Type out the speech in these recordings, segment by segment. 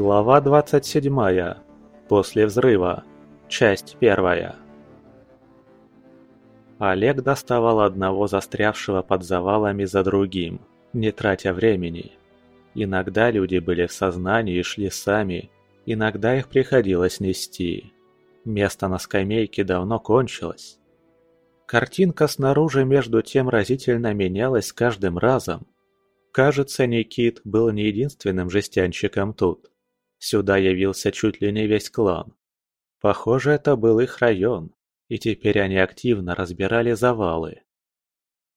Глава 27. После взрыва. Часть первая. Олег доставал одного застрявшего под завалами за другим, не тратя времени. Иногда люди были в сознании и шли сами, иногда их приходилось нести. Место на скамейке давно кончилось. Картинка снаружи между тем разительно менялась с каждым разом. Кажется, Никит был не единственным жестянщиком тут. Сюда явился чуть ли не весь клан. Похоже, это был их район, и теперь они активно разбирали завалы.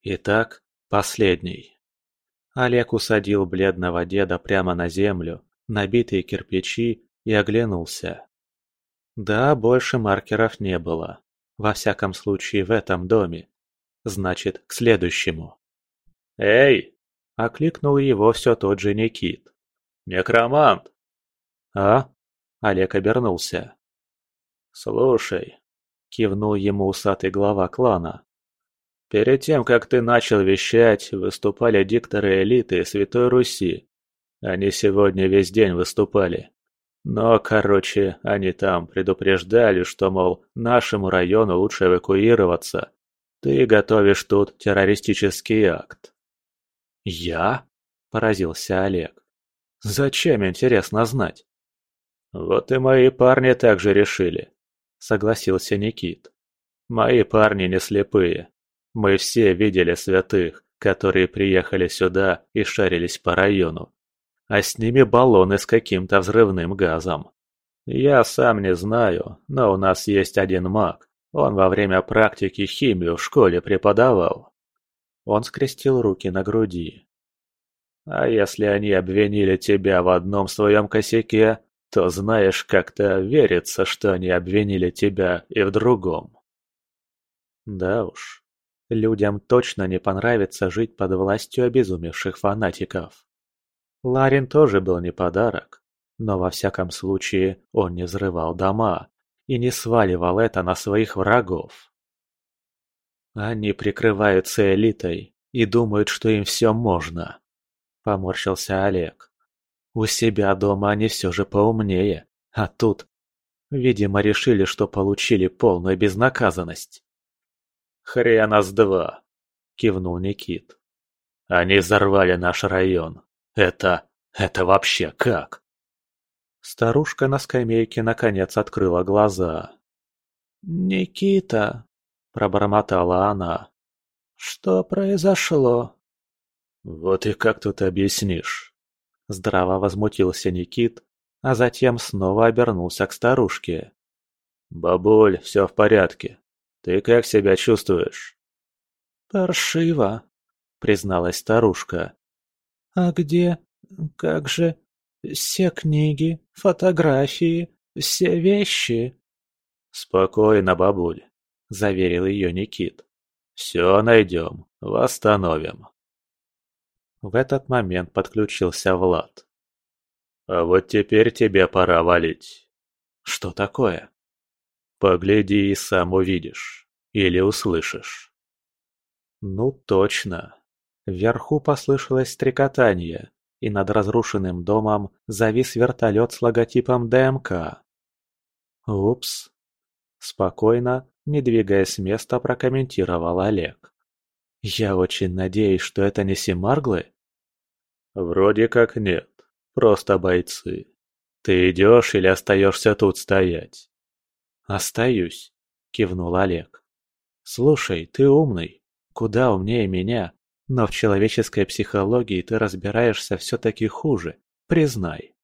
Итак, последний. Олег усадил бледного деда прямо на землю, набитые кирпичи, и оглянулся. Да, больше маркеров не было. Во всяком случае, в этом доме. Значит, к следующему. «Эй!» – окликнул его все тот же Никит. «Некромант!» «А?» – Олег обернулся. «Слушай», – кивнул ему усатый глава клана. «Перед тем, как ты начал вещать, выступали дикторы элиты Святой Руси. Они сегодня весь день выступали. Но, короче, они там предупреждали, что, мол, нашему району лучше эвакуироваться. Ты готовишь тут террористический акт. Я? Поразился Олег. Зачем, интересно знать? Вот и мои парни также решили, согласился Никит. Мои парни не слепые. Мы все видели святых, которые приехали сюда и шарились по району а с ними баллоны с каким-то взрывным газом. Я сам не знаю, но у нас есть один маг. Он во время практики химию в школе преподавал. Он скрестил руки на груди. А если они обвинили тебя в одном своем косяке, то знаешь, как-то верится, что они обвинили тебя и в другом. Да уж, людям точно не понравится жить под властью обезумевших фанатиков. Ларин тоже был не подарок, но во всяком случае он не взрывал дома и не сваливал это на своих врагов. Они прикрываются элитой и думают, что им все можно, поморщился Олег. У себя дома они все же поумнее, а тут, видимо, решили, что получили полную безнаказанность. «Хрена с два!» – кивнул Никит. «Они взорвали наш район, это... это вообще как?» Старушка на скамейке наконец открыла глаза. «Никита!» – пробормотала она. «Что произошло?» «Вот и как тут объяснишь?» Здраво возмутился Никит, а затем снова обернулся к старушке. «Бабуль, все в порядке. Ты как себя чувствуешь?» «Паршиво», — призналась старушка. «А где? Как же? Все книги, фотографии, все вещи?» «Спокойно, бабуль», — заверил ее Никит. «Все найдем, восстановим». В этот момент подключился Влад. «А вот теперь тебе пора валить». «Что такое?» «Погляди и сам увидишь. Или услышишь». «Ну точно. Вверху послышалось стрекотание, и над разрушенным домом завис вертолет с логотипом ДМК. «Упс!» Спокойно, не двигаясь с места, прокомментировал Олег. «Я очень надеюсь, что это не Симарглы?» «Вроде как нет. Просто бойцы. Ты идешь или остаешься тут стоять?» «Остаюсь», — кивнул Олег. «Слушай, ты умный. Куда умнее меня. Но в человеческой психологии ты разбираешься все-таки хуже, признай.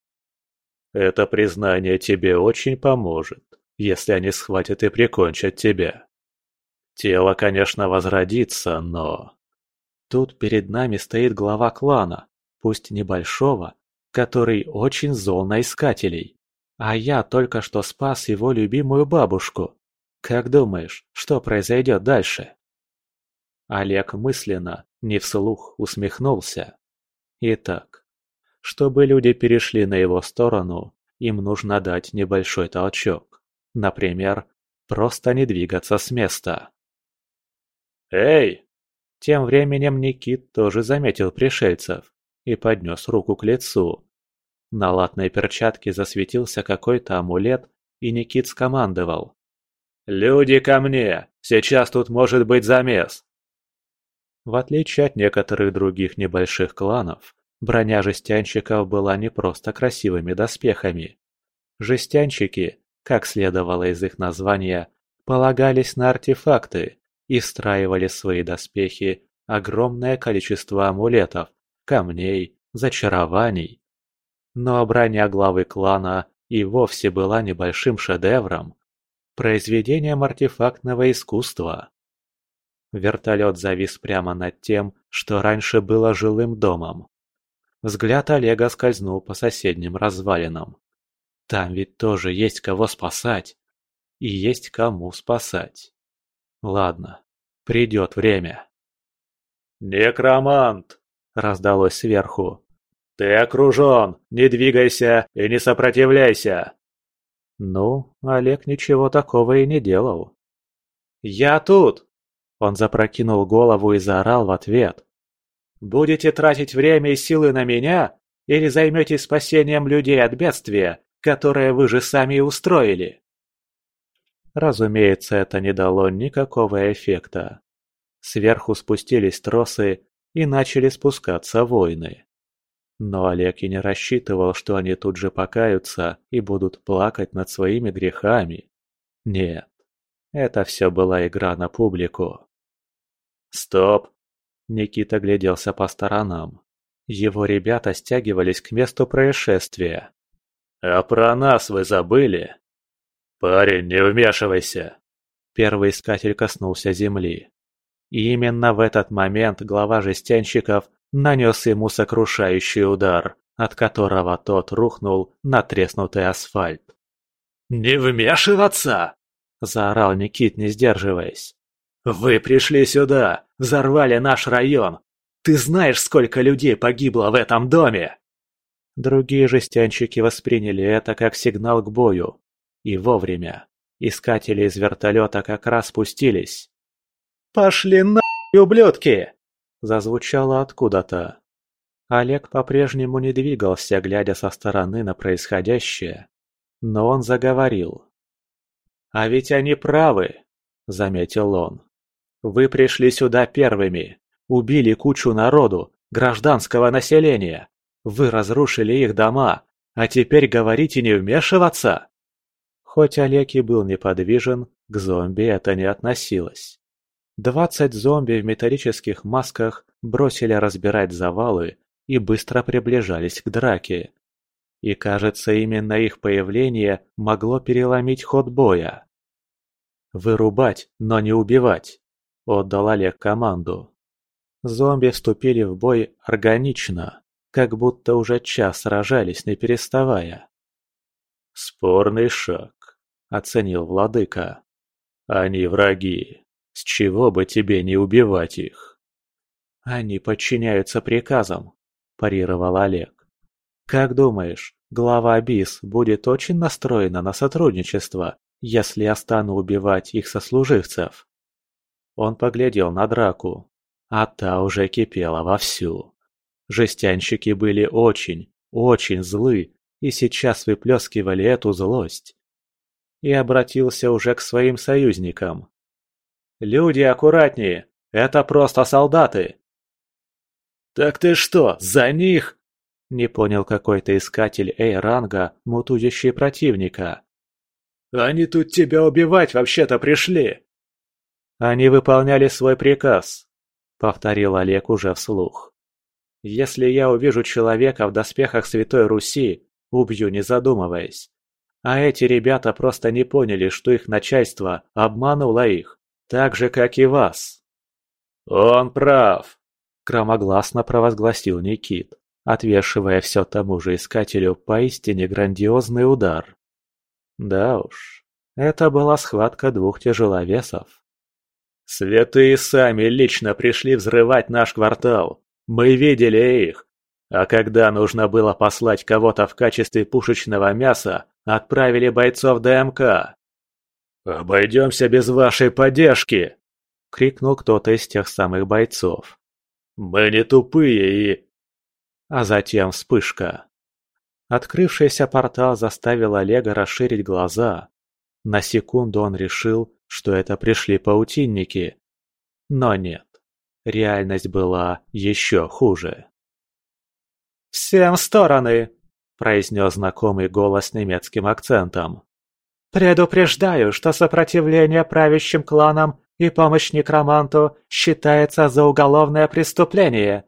Это признание тебе очень поможет, если они схватят и прикончат тебя. Тело, конечно, возродится, но... Тут перед нами стоит глава клана, пусть небольшого, который очень зол на искателей. А я только что спас его любимую бабушку. Как думаешь, что произойдет дальше? Олег мысленно не вслух усмехнулся. Итак, чтобы люди перешли на его сторону, им нужно дать небольшой толчок. Например, просто не двигаться с места. «Эй!» Тем временем Никит тоже заметил пришельцев и поднес руку к лицу. На латной перчатке засветился какой-то амулет, и Никит скомандовал. «Люди ко мне! Сейчас тут может быть замес!» В отличие от некоторых других небольших кланов, броня жестянщиков была не просто красивыми доспехами. Жестянщики, как следовало из их названия, полагались на артефакты и встраивали в свои доспехи огромное количество амулетов, камней, зачарований. Но броня главы клана и вовсе была небольшим шедевром, произведением артефактного искусства. Вертолет завис прямо над тем, что раньше было жилым домом. Взгляд Олега скользнул по соседним развалинам. Там ведь тоже есть кого спасать. И есть кому спасать. Ладно, придет время. «Некромант!» – раздалось сверху. «Ты окружен! Не двигайся и не сопротивляйся!» Ну, Олег ничего такого и не делал. «Я тут!» Он запрокинул голову и заорал в ответ. «Будете тратить время и силы на меня, или займетесь спасением людей от бедствия, которое вы же сами устроили?» Разумеется, это не дало никакого эффекта. Сверху спустились тросы и начали спускаться воины. Но Олег и не рассчитывал, что они тут же покаются и будут плакать над своими грехами. Нет, это все была игра на публику. «Стоп!» Никита гляделся по сторонам. Его ребята стягивались к месту происшествия. «А про нас вы забыли?» «Парень, не вмешивайся!» Первый искатель коснулся земли. И именно в этот момент глава жестянщиков нанес ему сокрушающий удар, от которого тот рухнул на треснутый асфальт. «Не вмешиваться!» – заорал Никит, не сдерживаясь. «Вы пришли сюда, взорвали наш район. Ты знаешь, сколько людей погибло в этом доме?» Другие жестянщики восприняли это как сигнал к бою. И вовремя. Искатели из вертолета как раз спустились. «Пошли на ублюдки!» Зазвучало откуда-то. Олег по-прежнему не двигался, глядя со стороны на происходящее. Но он заговорил. «А ведь они правы», — заметил он. «Вы пришли сюда первыми, убили кучу народу, гражданского населения. Вы разрушили их дома, а теперь говорите не вмешиваться?» Хоть Олег и был неподвижен, к зомби это не относилось. Двадцать зомби в металлических масках бросили разбирать завалы и быстро приближались к драке. И кажется, именно их появление могло переломить ход боя. «Вырубать, но не убивать», — отдал Олег команду. Зомби вступили в бой органично, как будто уже час сражались, не переставая. «Спорный шаг», — оценил владыка. «Они враги, с чего бы тебе не убивать их? Они подчиняются приказам, парировал Олег. Как думаешь, глава БИС будет очень настроена на сотрудничество, если я стану убивать их сослуживцев? Он поглядел на драку, а та уже кипела вовсю. Жестянщики были очень, очень злы и сейчас выплескивали эту злость. И обратился уже к своим союзникам. Люди аккуратнее, это просто солдаты. Так ты что, за них? Не понял какой-то искатель Эй-ранга, мутузящий противника. Они тут тебя убивать вообще-то пришли. Они выполняли свой приказ, повторил Олег уже вслух. Если я увижу человека в доспехах Святой Руси, убью не задумываясь. А эти ребята просто не поняли, что их начальство обмануло их. Так же, как и вас». «Он прав», — громогласно провозгласил Никит, отвешивая все тому же искателю поистине грандиозный удар. Да уж, это была схватка двух тяжеловесов. «Святые сами лично пришли взрывать наш квартал. Мы видели их. А когда нужно было послать кого-то в качестве пушечного мяса, отправили бойцов ДМК. «Обойдемся без вашей поддержки!» — крикнул кто-то из тех самых бойцов. «Мы не тупые и...» А затем вспышка. Открывшийся портал заставил Олега расширить глаза. На секунду он решил, что это пришли паутинники. Но нет, реальность была еще хуже. «Всем стороны!» – произнес знакомый голос с немецким акцентом. «Предупреждаю, что сопротивление правящим кланам и помощь некроманту считается за уголовное преступление».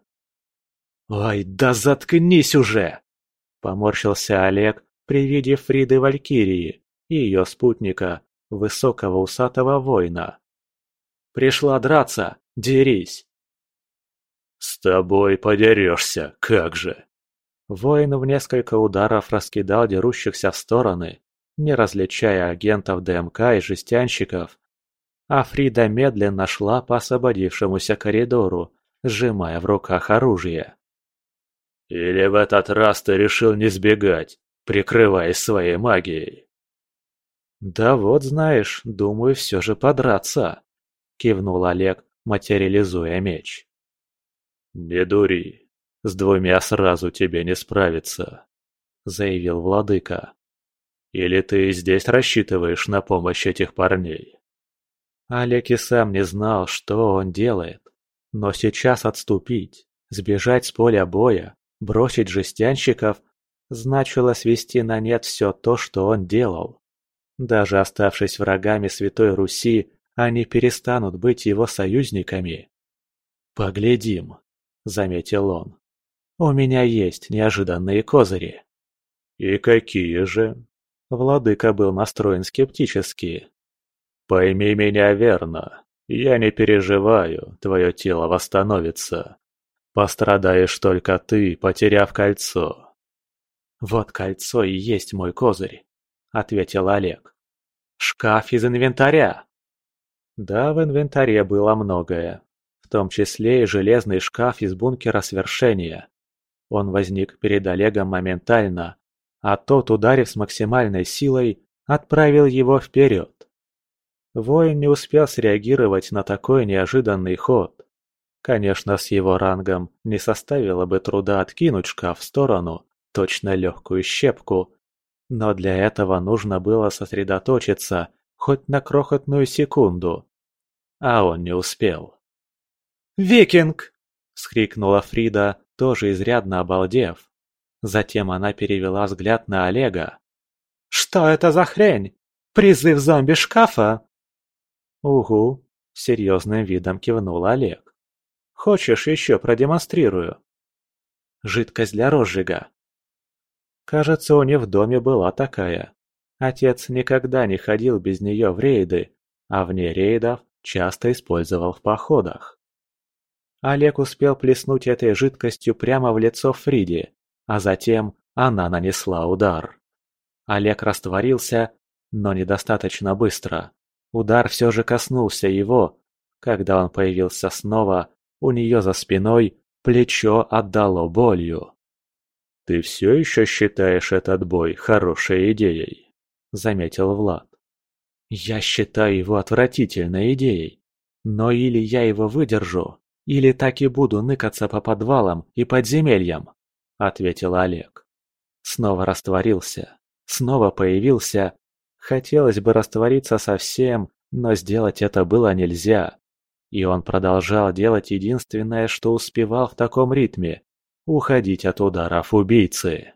«Ой, да заткнись уже!» – поморщился Олег при виде Фриды Валькирии и ее спутника, высокого усатого воина. «Пришла драться, дерись!» «С тобой подерешься, как же!» Воин в несколько ударов раскидал дерущихся в стороны, не различая агентов ДМК и жестянщиков. А Фрида медленно шла по освободившемуся коридору, сжимая в руках оружие. «Или в этот раз ты решил не сбегать, прикрываясь своей магией?» «Да вот знаешь, думаю все же подраться», — кивнул Олег, материализуя меч. «Не дури, с двумя сразу тебе не справиться», — заявил владыка. «Или ты здесь рассчитываешь на помощь этих парней?» Олег и сам не знал, что он делает. Но сейчас отступить, сбежать с поля боя, бросить жестянщиков, значило свести на нет все то, что он делал. Даже оставшись врагами Святой Руси, они перестанут быть его союзниками. «Поглядим», — заметил он. У меня есть неожиданные козыри». «И какие же?» Владыка был настроен скептически. «Пойми меня верно. Я не переживаю, твое тело восстановится. Пострадаешь только ты, потеряв кольцо». «Вот кольцо и есть мой козырь», — ответил Олег. «Шкаф из инвентаря». Да, в инвентаре было многое, в том числе и железный шкаф из бункера свершения. Он возник перед Олегом моментально, а тот, ударив с максимальной силой, отправил его вперед. Воин не успел среагировать на такой неожиданный ход. Конечно, с его рангом не составило бы труда откинуть шкаф в сторону, точно легкую щепку, но для этого нужно было сосредоточиться хоть на крохотную секунду. А он не успел. «Викинг!» — вскрикнула Фрида, тоже изрядно обалдев. Затем она перевела взгляд на Олега. «Что это за хрень? Призыв зомби-шкафа?» «Угу», — серьезным видом кивнул Олег. «Хочешь, еще продемонстрирую?» «Жидкость для розжига». Кажется, у них в доме была такая. Отец никогда не ходил без нее в рейды, а вне рейдов часто использовал в походах. Олег успел плеснуть этой жидкостью прямо в лицо Фриде, а затем она нанесла удар. Олег растворился, но недостаточно быстро. Удар все же коснулся его. Когда он появился снова, у нее за спиной плечо отдало болью. «Ты все еще считаешь этот бой хорошей идеей?» – заметил Влад. «Я считаю его отвратительной идеей. Но или я его выдержу, или так и буду ныкаться по подвалам и подземельям», — ответил Олег. Снова растворился, снова появился. Хотелось бы раствориться совсем, но сделать это было нельзя. И он продолжал делать единственное, что успевал в таком ритме — уходить от ударов убийцы.